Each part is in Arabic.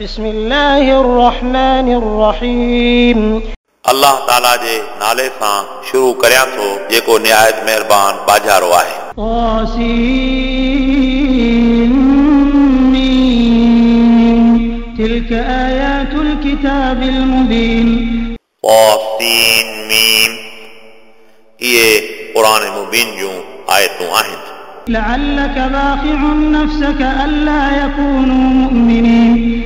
بسم الله الرحمن الرحيم. الله تعالى جي نالي سان شروع ڪريان ٿو جيڪو نهايت مهربان باجارو آهي طاسين تلك آيات الكتاب المبين طاسين ميم هي قرآن مبين جو آيات آهن لعلك باخع نفسك ألا يكونوا مؤمنين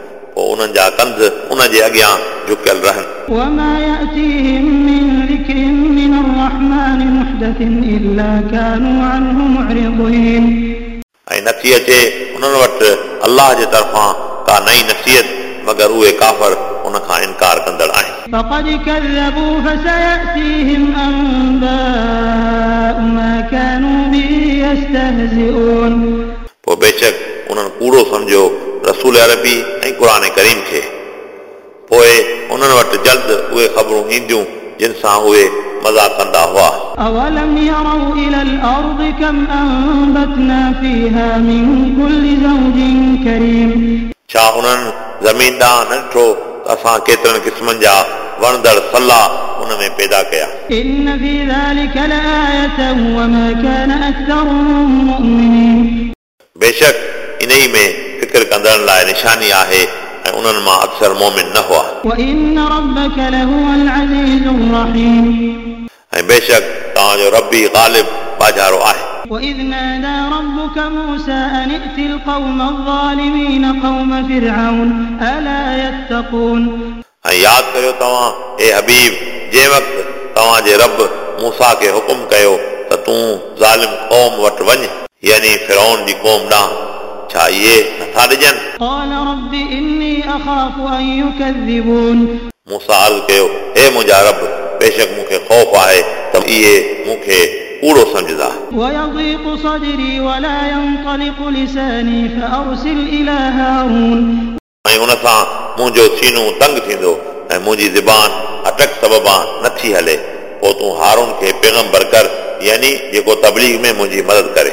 पोइ उन्हनि जा कंध उन जे अॻियां झुकियल रहनि ऐं नथी अचे उन्हनि वटि अलाह जे तरफ़ां का नई नसीहत मगर उहे काफ़र उन खां इनकार कंदड़ आहिनि पोइ बेशक उन्हनि कूड़ो सम्झो रसूल अरबी ऐं क़ुर करीम खे पोइ उन्हनि वटि जल्द उहे ख़बरूं ईंदियूं जिन सां उहे मज़ाक कंदा हुआ أولم يروا إلى الأرض كم أنبتنا فيها من كل زوج كريم छा उन्हनि ज़मीन ॾांहुं न ॾिठो त असां केतिरनि क़िस्मनि जा वणंदड़ सलाह उन में पैदा कया إن في ذلك لآية وما كان أكثرهم مؤمنين बेशक इन ई में फिक्र कंदड़नि लाइ निशानी आहे ऐं उन्हनि मां अक्सर मोमिन न हुआ وإن ربك لهو العزيز الرحيم ऐं बेशक तव्हांजो रबी ग़ालिब बाजारो आहे وإذ نادى ربك موسى أن ائت القوم الظالمين قوم فرعون ألا يتقون ऐं यादि करियो तव्हां हे हबीब जंहिं वक़्तु तव्हांजे रब मूसा खे हुकुम कयो त तूं ज़ालिम क़ौम वटि वञ यानी फिरौन जी क़ौम ॾांहुं छा इहे नथा ॾिजनि मूंसां अर्ज़ु कयो हे मुंहिंजा रब बेशक मूंखे ख़ौफ़ आहे त इहे मूंखे कूड़ो सम्झंदा ऐं हुन सां मुंहिंजो सीनो तंग थींदो ऐं मुंहिंजी ज़बान अटक सबबा नथी हले पोइ तूं हारून खे पैगम्बर कर यानी जेको तबलीग में मुंहिंजी मदद करे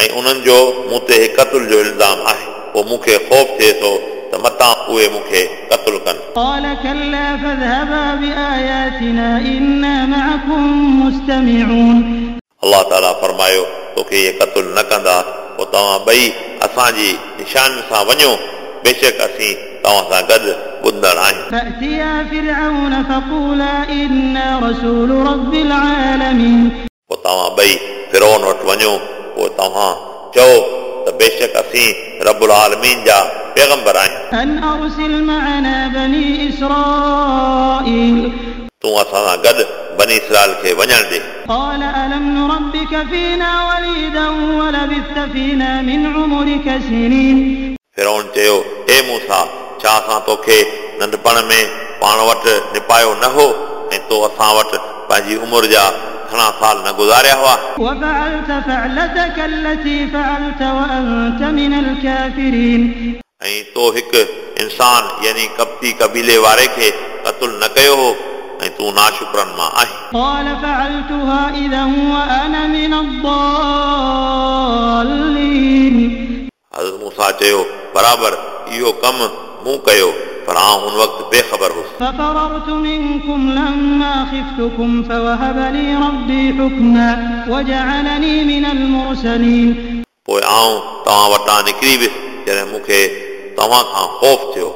ऐं उन्हनि जो मूं ते क़तल जो इल्ज़ाम आहे पोइ मूंखे ख़ौफ़ थिए थो त मतां उहे मूंखे क़तल कनि अलाह ताला फरमायो तोखे इहे क़तल न कंदा पोइ तव्हां ॿई असांजी निशान सां वञो बेशक असीं तव्हां सां गॾु ॿुधंदड़ आहियूं پوءِ توهان ٻئي فرون وٽ وڃو پوءِ توهان چئو ته بيشڪ اسين ربل آلمين جا چيو هي ڇا اسان توکي ننڍپڻ ۾ پاڻ وٽ نپايو نه هو؟ ۽ تو اسان وٽ پنهنجي عمر جا اپنا سال نہ گزاریا ہوا۔ وفعلت فعلتك التي فعلت وأنت من الكافرين. ऐं तो हिकु इंसान यानी कपती कबीले वारे खे क़तलु न कयो हो ऐं तूं नाशुकरनि मां आहीं चयो बराबरि इहो कमु मूं कयो पर आउं हुन वक़्तु बेख़बर हुउसि ففررت منكم لما خفتكم فوهب لي ربي حكما وجعلني من المرسلين पोइ आउं तव्हां वटां निकिरी वियुसि जॾहिं मूंखे तव्हां खां ख़ौफ़ थियो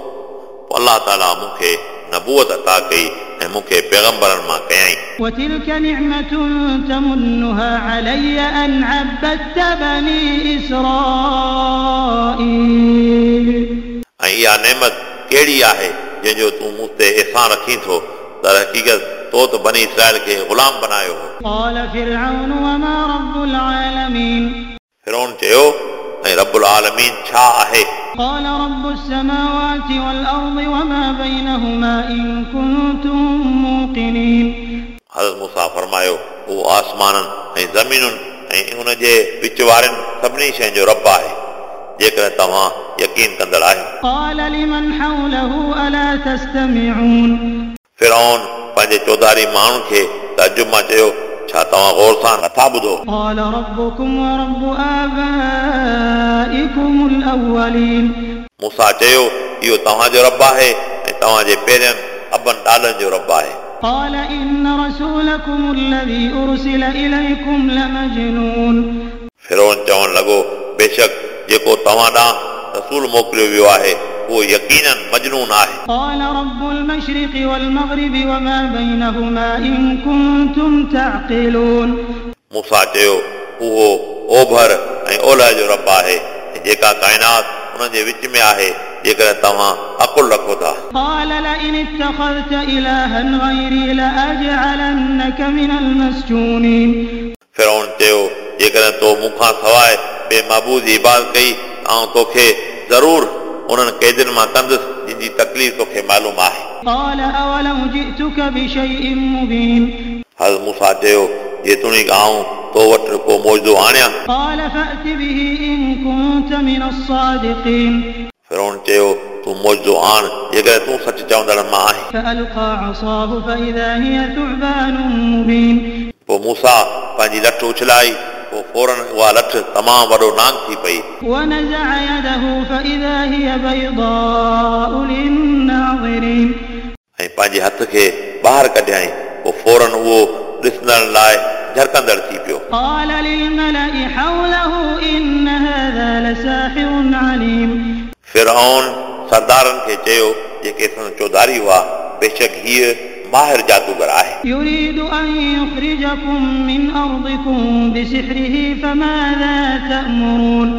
पोइ अलाह ताला मूंखे नबूअत अता कई ऐं मूंखे पैगम्बरनि मां कयईं وتلك نعمة تمنها علي أن عبدت بني إسرائيل ऐं इहा नेमत کیڑی آہے جنجो تو مون تے احسان رکھی تھو در حقیقت تو تو بنی اسرائیل کے غلام بنایو ہو۔ قال فرعون وما رب العالمين فرعون قال رب السماوات والارض وما بينهما ان كنتم موقنين حضرت موسی فرمايو او آسمانن ۽ زمينن ۽ ان جي وچ وارن سڀني شين جو رب آهي रब आहे जेकॾहिं तव्हां यकीन कंदड़ आहियो قال لمن حوله ألا تستمعون फिरौन पंहिंजे चौधारी माण्हुनि खे तजुब मां चयो छा तव्हां गौर सां नथा ॿुधो قال ربكم ورب آبائكم الأولين मूसा चयो इहो तव्हांजो रब आहे ऐं तव्हांजे पहिरियनि अबनि ॾाॾनि जो रब आहे قال إن رسولكم الذي أرسل إليكم لمجنون फिरोन चवणु लॻो बेशक जेको तव्हां ॾांहुं रसूल मोकिलियो वियो आहे उहो यकीनन मजनून आहे قال رب المشرق والمغرب وما بينهما إن كنتم تعقلون मूसा चयो उहो ओभर ऐं ओलह जो रब आहे ऐं जेका काइनात उन जे विच में आहे जेकॾहिं तव्हां अकुल रखो था قال لئن اتخذت إلها غيري لأجعلنك من المسجونين फिरोन चयो जेकॾहिं तो मूंखां सवाइ ॿिए महबूद जी इबादत कई ऐं तोखे ज़रूर उन्हनि क़ैदियुनि मां कंदुसि जंहिंजी तकलीफ़ तोखे मालूम आहे قال أولو جئتك بشيء مبين हज़ मूसा चयो जेतोणीक आऊं तो वटि को मौजो आणियां قال فأت به إن كنت من الصادقين फिरोन चयो तूं मौजो आण जेकॾहिं तूं सच चवंदड़ मां आहीं فألقى عصاه فإذا هي ثعبان مبين पोइ मूसा पंहिंजी लठ उछलाई پوءِ فورن اها لٺ تمام وڏو نانگ ٿي پئي ۽ پنهنجي هٿ کي ٻاهر ڪڍيئي پوءِ فورن اهو ڏسڻ لاءِ جھرڪندڙ ٿي پيو فرعون سردارن کي چيو جيڪي چوڌاري هئا بيشڪ هيءَ माहिर जादूगर आहे يريد أن يخرجكم من أرضكم بسحره فماذا تأمرون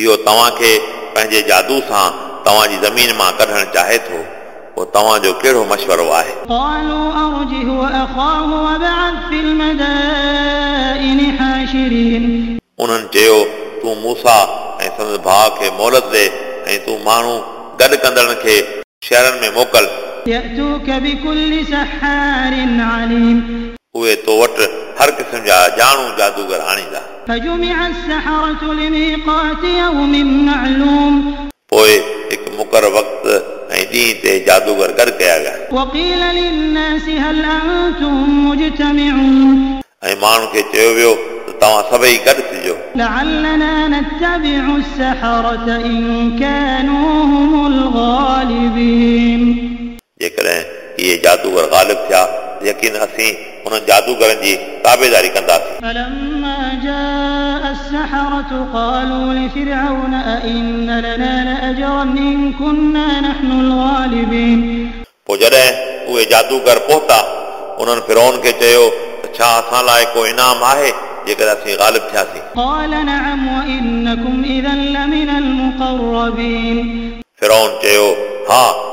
इहो तव्हांखे पंहिंजे जादू सां तव्हांजी ज़मीन मां कढणु चाहे थो पोइ तव्हांजो कहिड़ो मशवरो आहे قالوا أرجه وأخاه وابعث في المدائن حاشرين उन्हनि चयो तूं मूसा ऐं संदसि भाउ खे मोहलत ॾे ऐं तूं माण्हू गॾु कंदड़नि खे शहरनि में मोकल يأتوك بكل سحار عليم उहे तो वटि हर क़िस्म जा ॼाणू जादूगर आणींदा فجمع السحرة لميقات يوم معلوم पोइ हिकु मुक़र वक़्तु ऐं ॾींहं ते जादूगर गॾु कया विया وقيل للناس هل أنتم مجتمعون ऐं माण्हुनि खे चयो वियो त तव्हां सभई गॾु थिजो یہ کریں کہ یہ جادوگر غالب تھا یقین اسی انہن جادوگرن جی تابعداری کنداسی فلما جاء السحرة قالوا لفرعون ائن لنا لاجرا ان كنا نحن الغالبين. پو جڏهن اهي جادوگر پهتا انهن فرعون کي چيو اچھا اسان لائے کو انعام جے جيڪڏهن اسی غالب تھا سی قال نعم وانكم اذا لمن المقربین فرعون چيو ہاں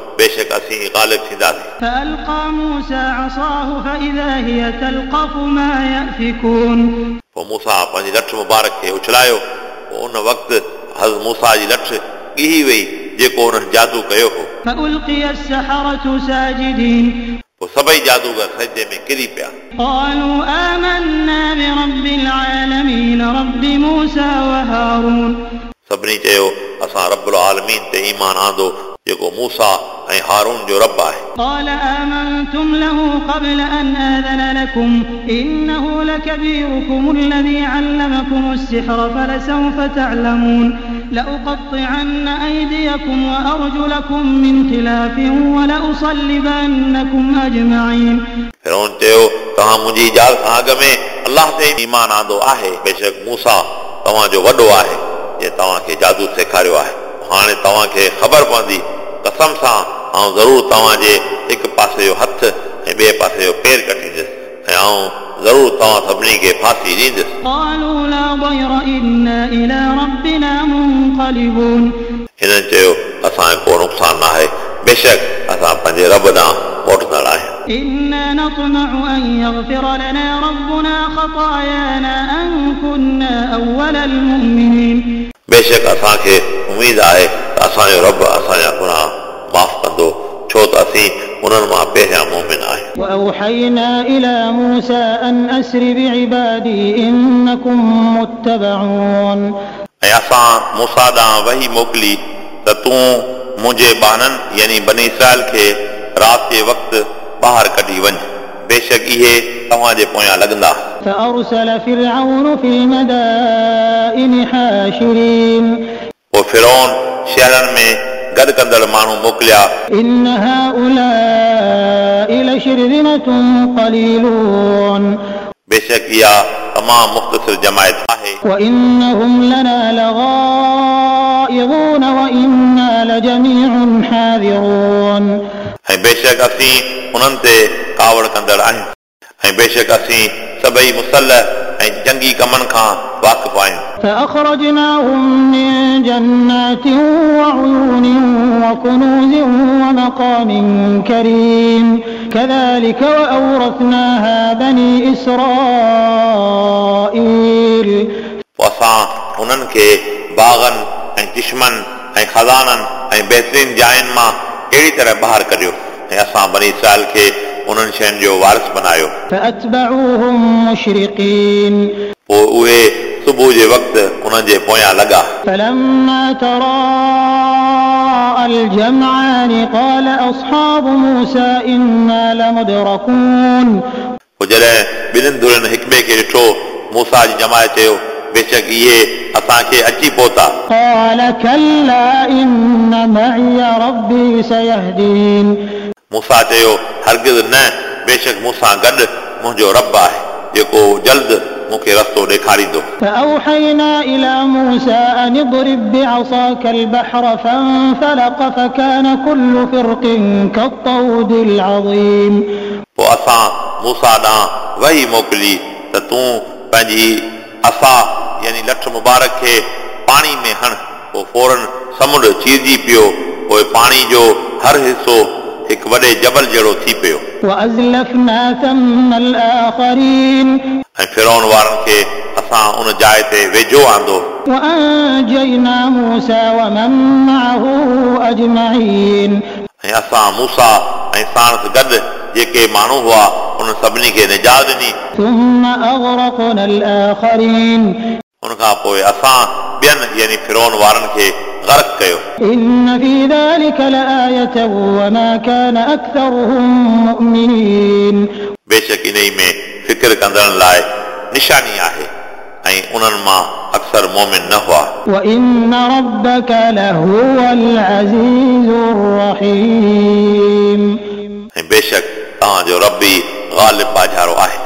بيشك أسي غالب في ذلك فألقى موسى عصاه فإذا هي تلقف ما يأفكون. پوءِ موسى پنهنجي لٺ مبارڪ کي اڇلايو ان وقت حضرت موسى جي لٺ ڳهي وئي جيڪو ان جادو ڪيو هو فألقي السحرة ساجدين. سڀئي جادوگر سجدي ۾ ڪري پيا قالوا آمنا برب العالمين رب موسى وهارون. سبنی چيو اسا رب العالمين تے ایمان آندو जेको मूसा ऐं हारून जो रब आहे قال آمنتم له قبل أن آذن لكم إنه لكبيركم الذي علمكم السحر فلسوف تعلمون لأقطعن أيديكم وأرجلكم من خلاف ولأصلبنكم أجمعين फिरोन चयो तव्हां मुंहिंजी ॼाल खां अॻ में अलाह ते ईमान आंदो आहे बेशक मूसा तव्हांजो वॾो आहे जे तव्हांखे जादू सेखारियो आहे हाणे तव्हांखे ख़बर पवंदी कसम सां ऐं ज़रूरु तव्हांजे हिकु पासे जो हथु ऐं ॿिए पासे जो पेर कटींदुसि ऐं आऊं ज़रूरु तव्हां सभिनी खे फांसी ॾींदुसि قالوا لا ضير إنا إلى ربنا منقلبون हिननि चयो असांजो को नुक़सानु न आहे बेशक असां पंहिंजे रब ॾांहुं मोटंदड़ आहियूं إنا نطمع أن يغفر لنا ربنا خطايانا أن كنا أول المؤمنين बेशक असांखे उमेद आहे त असांजो रब असांजा गुनाह माफ़ कंदो छो त असीं उन्हनि मां पहिरियां मोमिन आहियूं وأوحينا إلى موسى أن أسر بعبادي إنكم متبعون ऐं असां मूसा ॾांहुं वही मोकिली त तूं मुंहिंजे ॿारनि यानी बनी इसराइल खे राति जे वक़्तु ॿाहिरि कढी वञ बेशक इहे तव्हांजे पोयां लॻंदा فأرسل فرعون في المدائن حاشرين पोइ फिरोन शहरनि में गॾु कंदड़ माण्हू मोकिलिया إن هؤلاء لشرذمة قليلون बेशक इहा तमामु मुख़्तसिर जमायत आहे وإنهم لنا لغائظون وإنا لجميع حاذرون ऐं बेशक असीं उन्हनि ते कावड़ कंदड़ आहियूं ऐं बेशक असीं सभई मुसल ऐं जंगी कमनि खां वाक़िफ़ आहियूं فأخرجناهم من جنات وعيون وكنوز ومقام كريم كذلك وأورثناها بني إسرائيل पोइ असां उन्हनि खे बाग़नि ऐं चिश्मनि ऐं खज़ाननि ऐं बहितरीन जायुनि मां अहिड़ी तरह ॿाहिरि कढियो ऐं असां बनी इसराइल खे उन्हनि शयुनि जो वारिस बनायो فأتبعوهم مشرقين पोइ उहे सुबुह जे वक़्तु उन्हनि जे पोयां लॻा فلما تراءى الجمعان قال أصحاب موسى إنا لمدركون पोइ जॾहिं ॿिन्हिनि धुरनि हिक ॿिए खे ॾिठो मूसा जी जमाए चयो बेशक इहे असांखे अची पहुता قال كلا إن معي ربي سيهدين मूसा चयो हरगिज़ न बेशक मूंसां गॾु मुंहिंजो रब आहे जेको जल्द मूंखे रस्तो ॾेखारींदो فأوحينا إلى موسى أن اضرب بعصاك البحر فانفلق فكان كل فرق كالطود العظيم पोइ असां मूसा ॾांहुं वही मोकिली त तूं पंहिंजी असा यानी लठ मुबारक खे पाणी में हण पोइ फौरन समुंड चीरजी पियो पोइ पाणी जो हर हिसो هڪ وڏي جبل جهڙو ٿي پيو. ۽ فرون وارن کي اسان ان جاءِ تي ويجهو آندو. ۽ اسان موسيٰ ۽ ساڻ گڏ جيڪي ماڻهو هئا ان سڀني کي نجات ڏني. ثم أغرقنا الآخرين उन खां पोइ असां ॿियनि यानी फिरोन वारनि खे गर्क कयो إن في ذلك لآية وما كان أكثرهم مؤمنين बेशक इन ई में फिक्र कंदड़नि लाइ निशानी आहे ऐं उन्हनि मां अक्सर मोमिन न हुआ وإن ربك لهو العزيز الرحيم ऐं बेशक तव्हांजो रबी ग़ालिब बाजारो आहे